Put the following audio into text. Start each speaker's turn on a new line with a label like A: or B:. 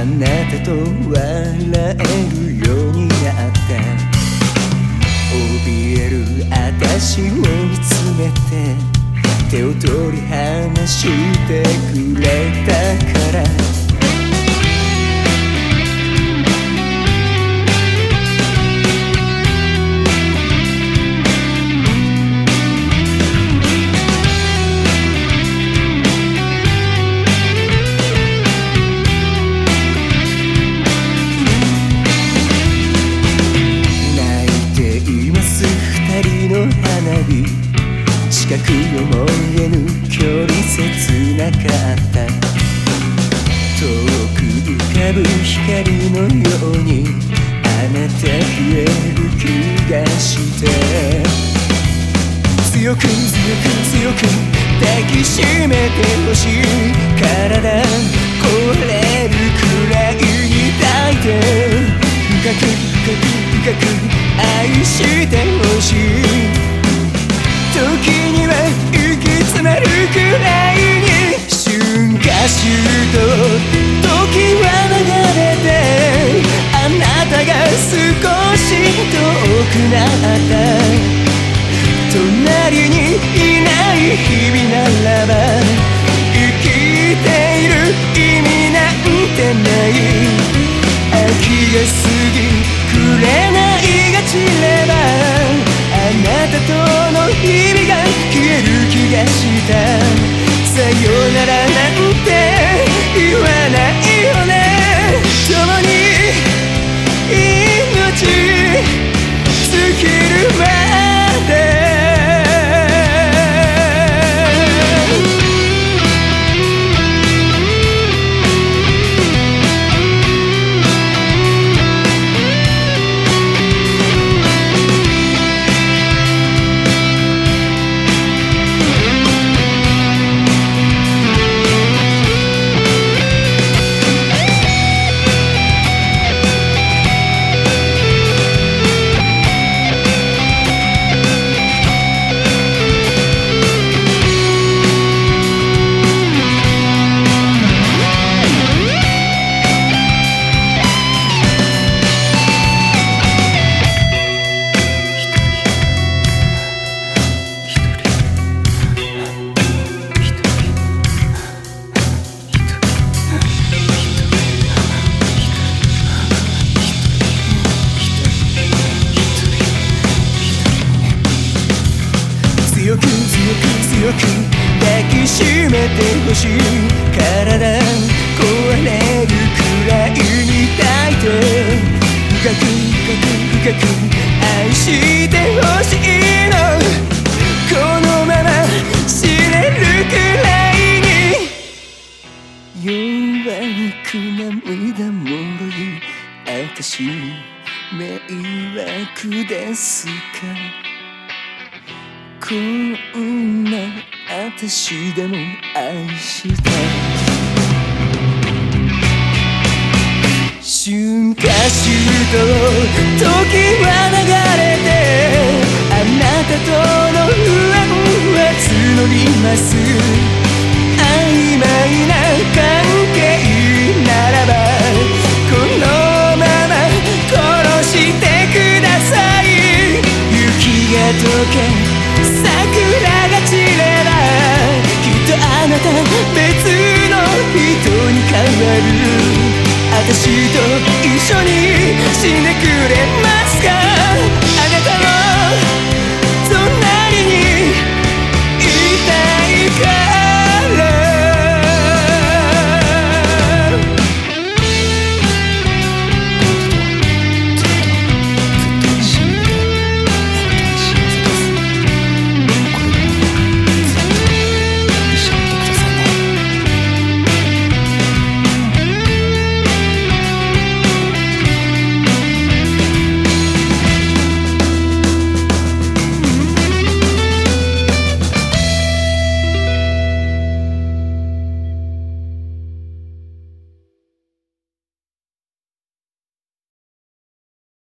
A: あなたと笑えるようになった怯える私を見つめて。手を取り離してくれたから。思えぬ距離切なかった遠く浮かぶ光のようにあなた増える気がして強く強く強く抱きしめてほしい体壊れる時は流れてあなたが少し遠くなった隣にいない日々ならば生きている意味なんてないならなんて言わないめてほし体壊れるくらいに抱いて深く深く深く愛してほしいのこのまま死ねるくらいに。弱く涙もろい私迷惑ですか？こんな私でも愛した春夏秋冬時は流れてあなたとの不安は募ります。曖昧な関係ならばこのまま殺してください。雪が溶け